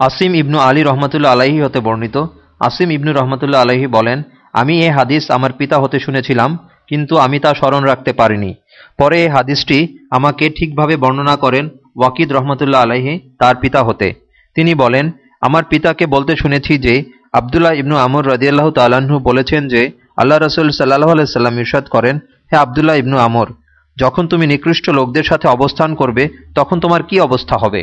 আসিম ইবনু আলী রহমতুল্লা আলাহি হতে বর্ণিত। আসিম ইবনু রহমতুল্লা আলাহি বলেন, আমি এ হাদিস আমার পিতা হতে শুনেছিলাম, কিন্তু আমি তা স্মরণ রাখতে পারিনি। পরে এই হাদিসটি আমাকে ঠিকভাবে বর্ণনা করেন ওয়াকিদ রহমতুল্লাহ আলাহি তার পিতা হতে। তিনি বলেন, আমার পিতাকে বলতে শুনেছি যে আবদুল্লাহ ইবনু আমর রদিয়াল্লাহ তাল্লাহ্ন বলেছেন যে, আল্লাহ রসুল সাল্লাহ আলাইসাল্লাম ইরশাদ করেন, হে আবদুল্লাহ ইবনু আমর, যখন তুমি নিকৃষ্ট লোকদের সাথে অবস্থান করবে, তখন তোমার কি অবস্থা হবে?